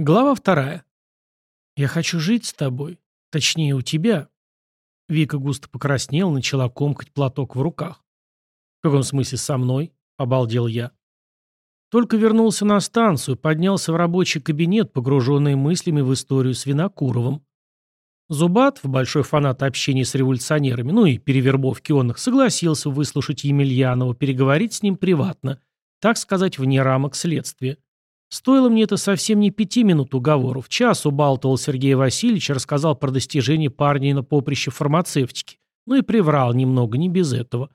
Глава вторая. «Я хочу жить с тобой. Точнее, у тебя». Вика густо покраснела, начала комкать платок в руках. «В каком смысле со мной?» — обалдел я. Только вернулся на станцию, поднялся в рабочий кабинет, погруженный мыслями в историю с Винокуровым. В большой фанат общения с революционерами, ну и перевербовки он их, согласился выслушать Емельянова, переговорить с ним приватно, так сказать, вне рамок следствия. Стоило мне это совсем не пяти минут уговоров. Час убалтывал Сергей Васильевич, рассказал про достижения парня на поприще фармацевтики. Ну и приврал немного, не без этого.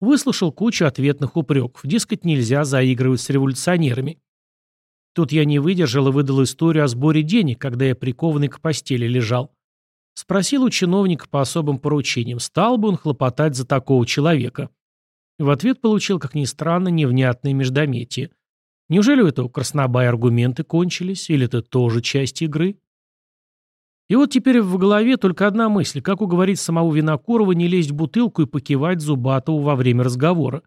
Выслушал кучу ответных упреков. Дескать, нельзя заигрывать с революционерами. Тут я не выдержал и выдал историю о сборе денег, когда я прикованный к постели лежал. Спросил у чиновника по особым поручениям, стал бы он хлопотать за такого человека. В ответ получил, как ни странно, невнятное междометие – Неужели у этого краснобая аргументы кончились, или это тоже часть игры? И вот теперь в голове только одна мысль, как уговорить самого Винокурова не лезть в бутылку и покивать Зубатову во время разговора.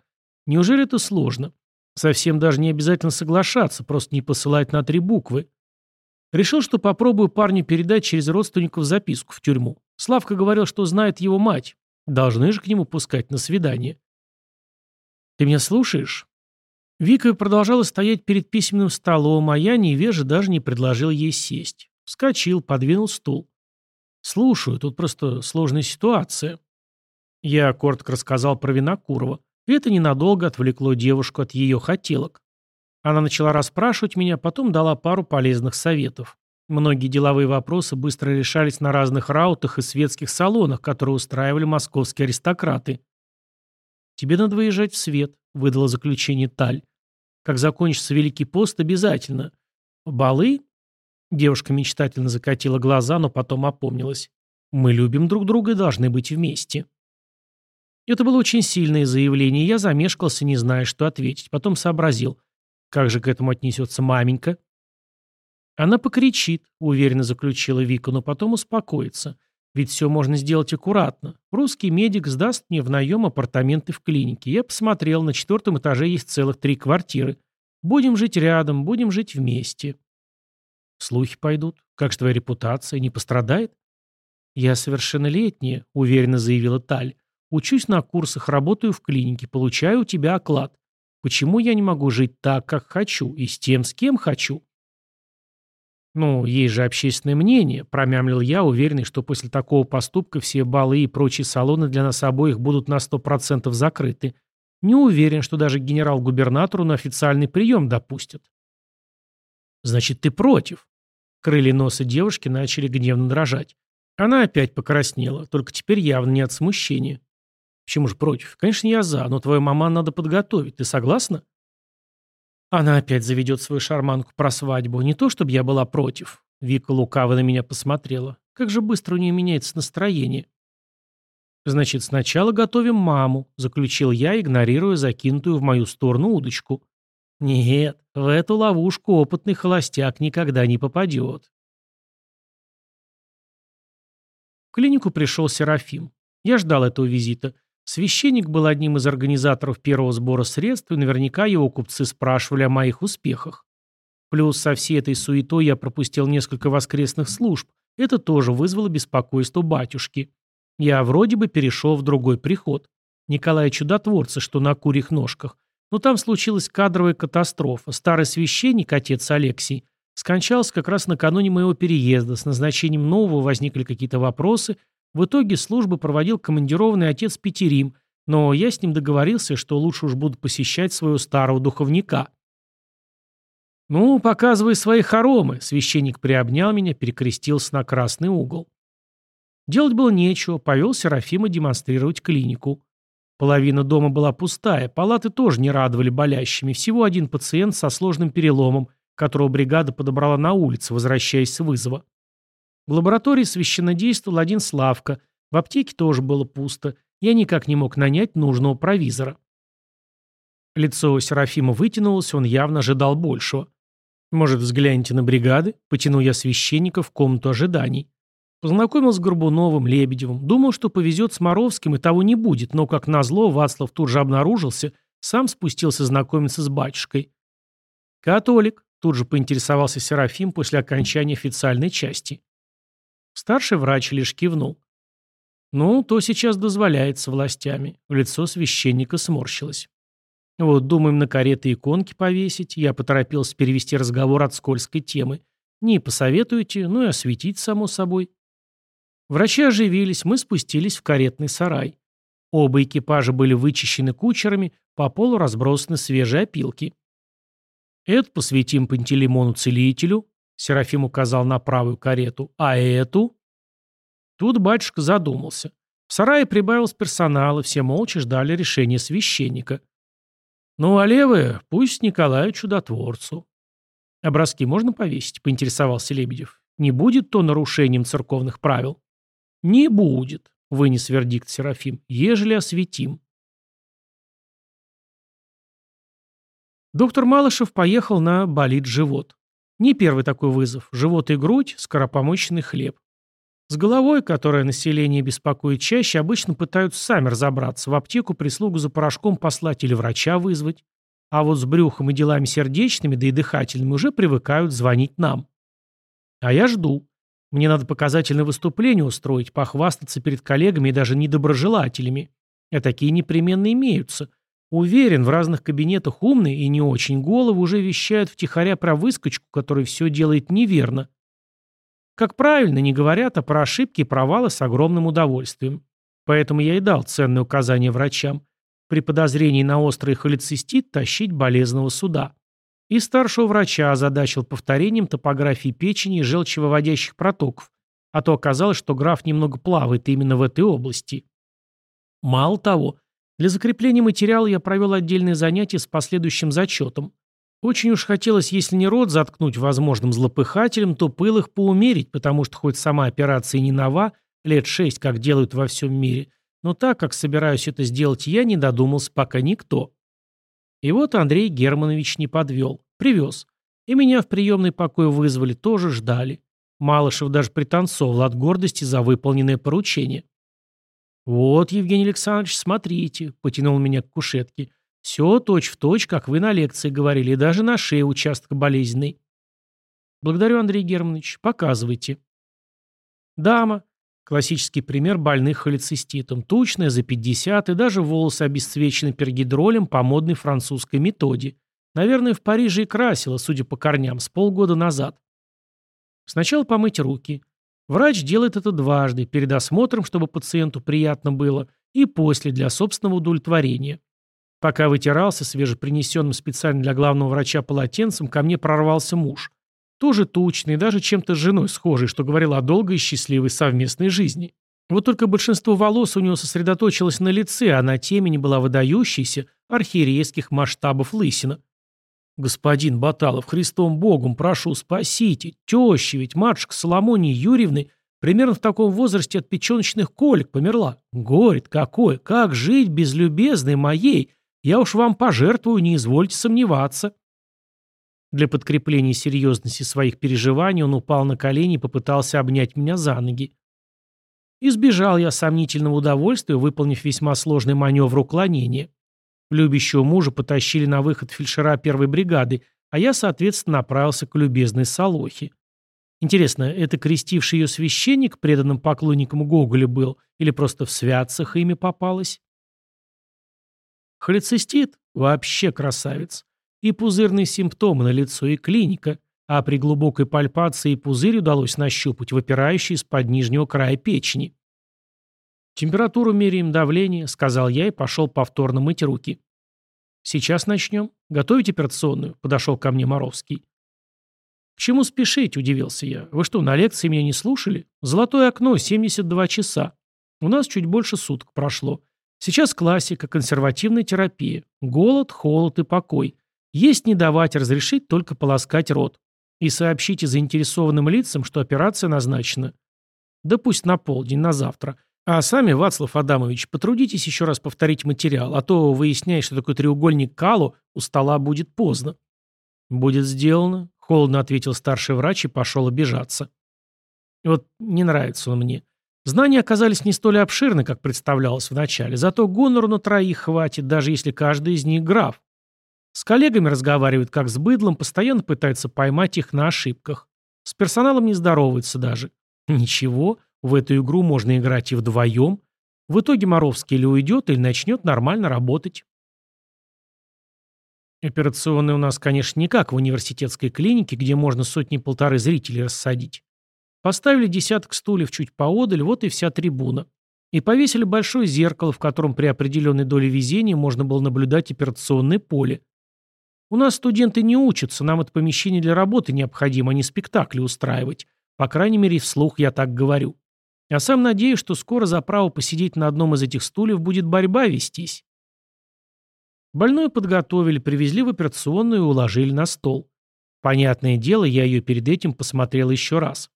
Неужели это сложно? Совсем даже не обязательно соглашаться, просто не посылать на три буквы. Решил, что попробую парню передать через родственников записку в тюрьму. Славка говорил, что знает его мать. Должны же к нему пускать на свидание. «Ты меня слушаешь?» Вика продолжала стоять перед письменным столом, а я невеже даже не предложил ей сесть. Вскочил, подвинул стул. «Слушаю, тут просто сложная ситуация». Я коротко рассказал про Винокурова. Это ненадолго отвлекло девушку от ее хотелок. Она начала расспрашивать меня, потом дала пару полезных советов. Многие деловые вопросы быстро решались на разных раутах и светских салонах, которые устраивали московские аристократы. «Тебе надо выезжать в свет», — выдала заключение Таль. «Как закончится Великий пост, обязательно. Балы?» Девушка мечтательно закатила глаза, но потом опомнилась. «Мы любим друг друга и должны быть вместе». Это было очень сильное заявление, я замешкался, не зная, что ответить. Потом сообразил. Как же к этому отнесется маменька? Она покричит, уверенно заключила Вика, но потом успокоится. Ведь все можно сделать аккуратно. Русский медик сдаст мне в наем апартаменты в клинике. Я посмотрел, на четвертом этаже есть целых три квартиры. Будем жить рядом, будем жить вместе. Слухи пойдут. Как же твоя репутация? Не пострадает? Я совершеннолетняя, уверенно заявила Таль. Учусь на курсах, работаю в клинике, получаю у тебя оклад. Почему я не могу жить так, как хочу, и с тем, с кем хочу? «Ну, есть же общественное мнение», — промямлил я, уверенный, что после такого поступка все балы и прочие салоны для нас обоих будут на сто процентов закрыты. Не уверен, что даже генерал-губернатору на официальный прием допустят. «Значит, ты против?» Крылья носа девушки начали гневно дрожать. Она опять покраснела, только теперь явно не от смущения. «Почему же против? Конечно, я за, но твою маман надо подготовить. Ты согласна?» Она опять заведет свою шарманку про свадьбу. Не то, чтобы я была против. Вика лукаво на меня посмотрела. Как же быстро у нее меняется настроение. «Значит, сначала готовим маму», — заключил я, игнорируя закинутую в мою сторону удочку. «Нет, в эту ловушку опытный холостяк никогда не попадет». В клинику пришел Серафим. Я ждал этого визита. Священник был одним из организаторов первого сбора средств, и наверняка его купцы спрашивали о моих успехах. Плюс со всей этой суетой я пропустил несколько воскресных служб. Это тоже вызвало беспокойство батюшки. Я вроде бы перешел в другой приход. Николая Чудотворца, что на курьих ножках. Но там случилась кадровая катастрофа. Старый священник, отец Алексий, скончался как раз накануне моего переезда. С назначением нового возникли какие-то вопросы, в итоге службы проводил командированный отец Петерим, но я с ним договорился, что лучше уж буду посещать своего старого духовника. «Ну, показывай свои хоромы», — священник приобнял меня, перекрестился на красный угол. Делать было нечего, повел Серафима демонстрировать клинику. Половина дома была пустая, палаты тоже не радовали болящими, всего один пациент со сложным переломом, которого бригада подобрала на улице, возвращаясь с вызова. В лаборатории священно действовал один Славка, в аптеке тоже было пусто, я никак не мог нанять нужного провизора. Лицо Серафима вытянулось, он явно ожидал большего. «Может, взгляните на бригады?» Потянул я священника в комнату ожиданий. Познакомился с Горбуновым, Лебедевым. Думал, что повезет с Моровским, и того не будет, но, как назло, Вацлав тут же обнаружился, сам спустился знакомиться с батюшкой. «Католик», Тут же поинтересовался Серафим после окончания официальной части. Старший врач лишь кивнул. Ну, то сейчас дозволяется властями. В лицо священника сморщилось. Вот, думаем на кареты иконки повесить. Я поторопился перевести разговор от скользкой темы. Не посоветуете, ну и осветить, само собой. Врачи оживились, мы спустились в каретный сарай. Оба экипажа были вычищены кучерами, по полу разбросаны свежие опилки. «Эту посвятим Пантелеймону-целителю», — Серафим указал на правую карету, «а эту?» Тут батюшка задумался. В сарае прибавилось персонала, все молча ждали решения священника. «Ну, а левая пусть Николаю Чудотворцу». «Образки можно повесить?» — поинтересовался Лебедев. «Не будет то нарушением церковных правил?» «Не будет», — вынес вердикт Серафим, — «ежели осветим». Доктор Малышев поехал на «болит живот». Не первый такой вызов. Живот и грудь, скоропомощенный хлеб. С головой, которая население беспокоит чаще, обычно пытаются сами разобраться, в аптеку прислугу за порошком послать или врача вызвать. А вот с брюхом и делами сердечными, да и дыхательными уже привыкают звонить нам. А я жду. Мне надо показательное выступление устроить, похвастаться перед коллегами и даже недоброжелателями. А такие непременно имеются. Уверен, в разных кабинетах умные и не очень головы уже вещают втихаря про выскочку, который все делает неверно. Как правильно, не говорят, а про ошибки и провалы с огромным удовольствием. Поэтому я и дал ценное указание врачам. При подозрении на острый холецистит тащить болезного суда. И старшего врача озадачил повторением топографии печени и желчевыводящих протоков, а то оказалось, что граф немного плавает именно в этой области. Мало того, для закрепления материала я провел отдельное занятие с последующим зачетом. Очень уж хотелось, если не рот заткнуть возможным злопыхателем, то пыл их поумерить, потому что хоть сама операция не нова, лет шесть, как делают во всем мире, но так, как собираюсь это сделать я, не додумался пока никто. И вот Андрей Германович не подвел. Привез. И меня в приемный покой вызвали, тоже ждали. Малышев даже пританцовал от гордости за выполненное поручение. «Вот, Евгений Александрович, смотрите», — потянул меня к кушетке. «Все точь-в-точь, как вы на лекции говорили, и даже на шее участок болезненный». «Благодарю, Андрей Германович. Показывайте». Дама. Классический пример больных холециститом. Тучная, за 50, и даже волосы обесцвечены пергидролем по модной французской методе. Наверное, в Париже и красила, судя по корням, с полгода назад. Сначала помыть руки. Врач делает это дважды, перед осмотром, чтобы пациенту приятно было, и после, для собственного удовлетворения. Пока вытирался свежепринесенным специально для главного врача полотенцем, ко мне прорвался муж. Тоже тучный, даже чем-то с женой схожий, что говорил о долгой и счастливой совместной жизни. Вот только большинство волос у него сосредоточилось на лице, а на темени была выдающаяся архиерейских масштабов лысина. «Господин Баталов, Христом Богом, прошу, спасите. Теща ведь, матушка Соломонии Юрьевны, примерно в таком возрасте от печеночных колик померла. Горит какой, как жить без любезной моей? Я уж вам пожертвую, не извольте сомневаться». Для подкрепления серьезности своих переживаний он упал на колени и попытался обнять меня за ноги. Избежал я сомнительного удовольствия, выполнив весьма сложный маневр уклонения. Любящего мужа потащили на выход фельдшера первой бригады, а я, соответственно, направился к любезной Солохе. Интересно, это крестивший ее священник преданным поклонником Гоголя был или просто в святцах ими попалось? Холецистит – вообще красавец. И пузырные симптомы на лицо, и клиника, а при глубокой пальпации пузырь удалось нащупать, выпирающий из-под нижнего края печени. «Температуру меряем, давление», — сказал я и пошел повторно мыть руки. «Сейчас начнем. Готовить операционную?» — подошел ко мне Моровский. «К чему спешить?» — удивился я. «Вы что, на лекции меня не слушали? Золотое окно, 72 часа. У нас чуть больше суток прошло. Сейчас классика, консервативная терапия. Голод, холод и покой. Есть не давать, разрешить только полоскать рот. И сообщите заинтересованным лицам, что операция назначена. Да пусть на полдень, на завтра. А сами, Вацлав Адамович, потрудитесь еще раз повторить материал, а то, выясняя, что такой треугольник Калу, у стола будет поздно. «Будет сделано», — холодно ответил старший врач и пошел обижаться. вот не нравится он мне. Знания оказались не столь обширны, как представлялось вначале, зато гонору на троих хватит, даже если каждый из них граф. С коллегами разговаривает как с быдлом, постоянно пытается поймать их на ошибках. С персоналом не здоровается даже. Ничего, в эту игру можно играть и вдвоем. В итоге Моровский или уйдет, или начнет нормально работать. Операционная у нас, конечно, не как в университетской клинике, где можно сотни-полторы зрителей рассадить. Поставили десяток стульев чуть поодаль, вот и вся трибуна. И повесили большое зеркало, в котором при определенной доле везения можно было наблюдать операционное поле. У нас студенты не учатся, нам это помещение для работы необходимо, а не спектакли устраивать. По крайней мере, вслух я так говорю. Я сам надеюсь, что скоро за право посидеть на одном из этих стульев будет борьба вестись. Больную подготовили, привезли в операционную и уложили на стол. Понятное дело, я ее перед этим посмотрел еще раз.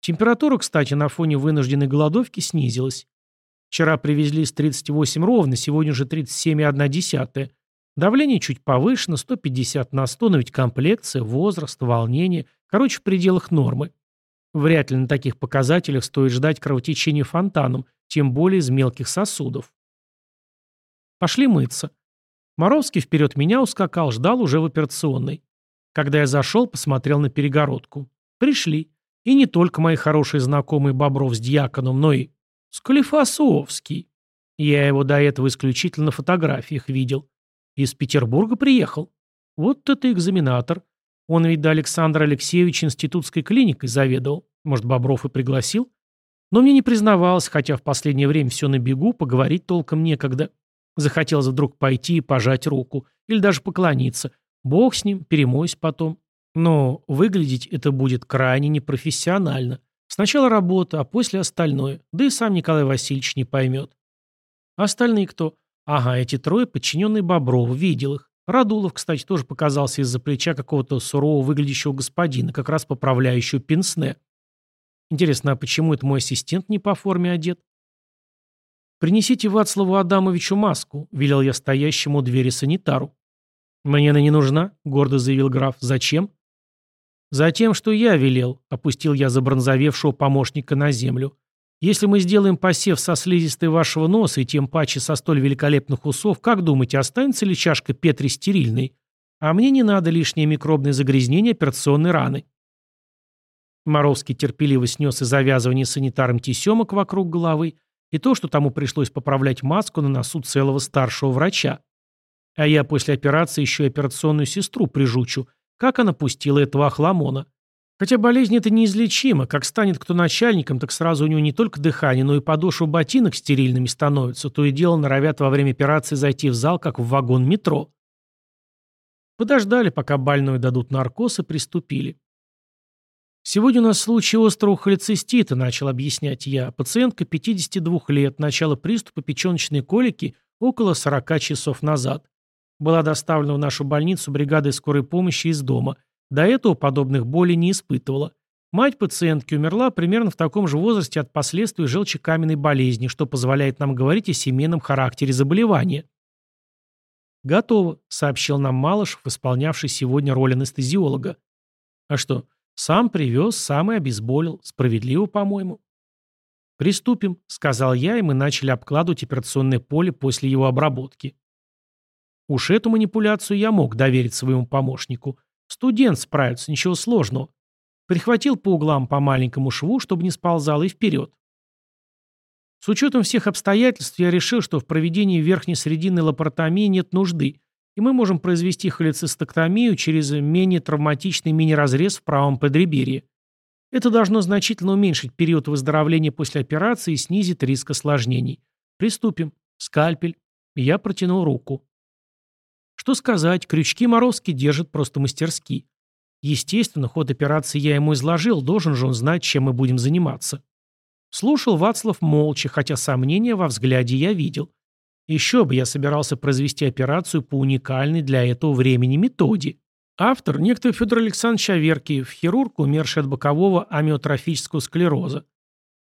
Температура, кстати, на фоне вынужденной голодовки снизилась. Вчера привезли с 38 ровно, сегодня уже 37,1. Давление чуть повышено, 150 на 100, но ведь комплекция, возраст, волнение, короче, в пределах нормы. Вряд ли на таких показателях стоит ждать кровотечения фонтаном, тем более из мелких сосудов. Пошли мыться. Моровский вперед меня ускакал, ждал уже в операционной. Когда я зашел, посмотрел на перегородку. Пришли. И не только мои хорошие знакомые Бобров с Дьяконом, но и Склифосовский. Я его до этого исключительно на фотографиях видел. Из Петербурга приехал. Вот это экзаменатор. Он ведь до Александра Алексеевича институтской клиникой заведовал. Может, Бобров и пригласил? Но мне не признавалось, хотя в последнее время все на бегу, поговорить толком некогда. Захотелось вдруг пойти и пожать руку. Или даже поклониться. Бог с ним, перемоюсь потом. Но выглядеть это будет крайне непрофессионально. Сначала работа, а после остальное. Да и сам Николай Васильевич не поймет. Остальные кто? Ага, эти трое подчиненные Боброву, видел их. Радулов, кстати, тоже показался из-за плеча какого-то сурового выглядящего господина, как раз поправляющего пенсне. Интересно, а почему это мой ассистент не по форме одет? «Принесите Вацлаву Адамовичу маску», — велел я стоящему у двери санитару. «Мне она не нужна», — гордо заявил граф. «Зачем?» «Затем, что я велел», — опустил я забронзовевшего помощника на землю. «Если мы сделаем посев со слизистой вашего носа и тем паче со столь великолепных усов, как думаете, останется ли чашка Петри стерильной? А мне не надо лишнее микробное загрязнение операционной раны». Моровский терпеливо снес и завязывание санитаром тесемок вокруг головы, и то, что тому пришлось поправлять маску на носу целого старшего врача. А я после операции еще и операционную сестру прижучу, как она пустила этого охламона. Хотя болезнь это неизлечима, как станет кто начальником, так сразу у него не только дыхание, но и подошва ботинок стерильными становятся, то и дело норовят во время операции зайти в зал, как в вагон метро. Подождали, пока больную дадут наркоз, и приступили. «Сегодня у нас случай острого холецистита», — начал объяснять я. Пациентка 52 лет, начало приступа печеночной колики около 40 часов назад. Была доставлена в нашу больницу бригадой скорой помощи из дома. До этого подобных болей не испытывала. Мать пациентки умерла примерно в таком же возрасте от последствий желчекаменной болезни, что позволяет нам говорить о семейном характере заболевания. «Готово», — сообщил нам Малышев, исполнявший сегодня роль анестезиолога. «А что, сам привез, сам и обезболил. Справедливо, по-моему. «Приступим», — сказал я, и мы начали обкладывать операционное поле после его обработки. Уж эту манипуляцию я мог доверить своему помощнику. Студент справится, ничего сложного. Прихватил по углам по маленькому шву, чтобы не сползал, и вперед. С учетом всех обстоятельств я решил, что в проведении верхней срединной лапаротомии нет нужды, и мы можем произвести холецистектомию через менее травматичный мини-разрез в правом подреберье. Это должно значительно уменьшить период выздоровления после операции и снизит риск осложнений. Приступим. Скальпель. Я протянул руку. Что сказать, крючки Моровский держит просто мастерски. Естественно, ход операции я ему изложил, должен же он знать, чем мы будем заниматься. Слушал Вацлав молча, хотя сомнения во взгляде я видел. Еще бы я собирался произвести операцию по уникальной для этого времени методе. Автор – некто Федор Александрович Аверкиев, хирург, умерший от бокового амиотрофического склероза.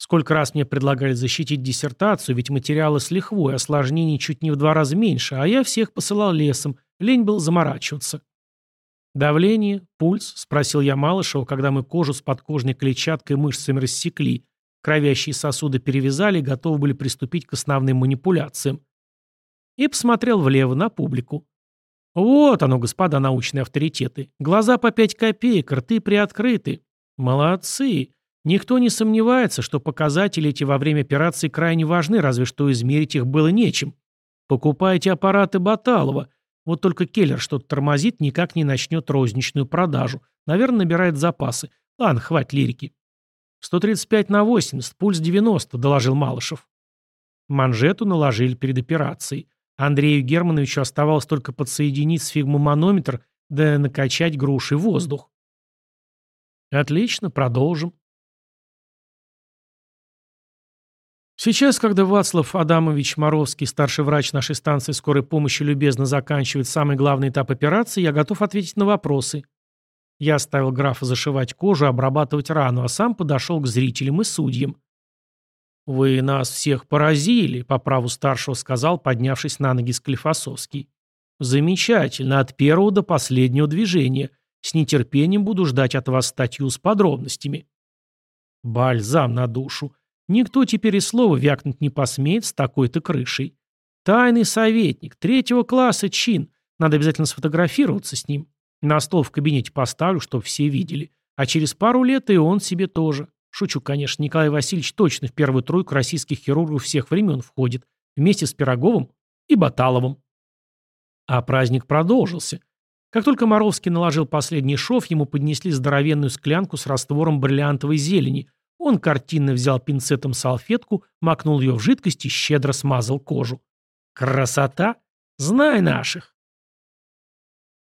Сколько раз мне предлагали защитить диссертацию, ведь материалы с лихвой, осложнений чуть не в два раза меньше, а я всех посылал лесом, лень был заморачиваться. «Давление? Пульс?» – спросил я Малышева, когда мы кожу с подкожной клетчаткой мышцами рассекли, кровящие сосуды перевязали и готовы были приступить к основным манипуляциям и посмотрел влево на публику. Вот оно, господа научные авторитеты. Глаза по пять копеек, рты приоткрыты. Молодцы. Никто не сомневается, что показатели эти во время операции крайне важны, разве что измерить их было нечем. Покупайте аппараты Баталова. Вот только Келлер что-то тормозит, никак не начнет розничную продажу. Наверное, набирает запасы. Ладно, хватит лирики. 135 на 80, пульс 90, доложил Малышев. Манжету наложили перед операцией. Андрею Германовичу оставалось только подсоединить сфигмоманометр да накачать груши воздух. Отлично, продолжим. Сейчас, когда Вацлав Адамович Моровский, старший врач нашей станции скорой помощи, любезно заканчивает самый главный этап операции, я готов ответить на вопросы. Я оставил графа зашивать кожу, обрабатывать рану, а сам подошел к зрителям и судьям. «Вы нас всех поразили», — по праву старшего сказал, поднявшись на ноги Склифосовский. «Замечательно, от первого до последнего движения. С нетерпением буду ждать от вас статью с подробностями». Бальзам на душу. Никто теперь и слова вякнуть не посмеет с такой-то крышей. Тайный советник, третьего класса чин. Надо обязательно сфотографироваться с ним. На стол в кабинете поставлю, чтобы все видели. А через пару лет и он себе тоже. Шучу, конечно, Николай Васильевич точно в первую тройку российских хирургов всех времен входит. Вместе с Пироговым и Баталовым. А праздник продолжился. Как только Моровский наложил последний шов, ему поднесли здоровенную склянку с раствором бриллиантовой зелени – он картинно взял пинцетом салфетку, макнул ее в жидкость и щедро смазал кожу. Красота! Знай наших!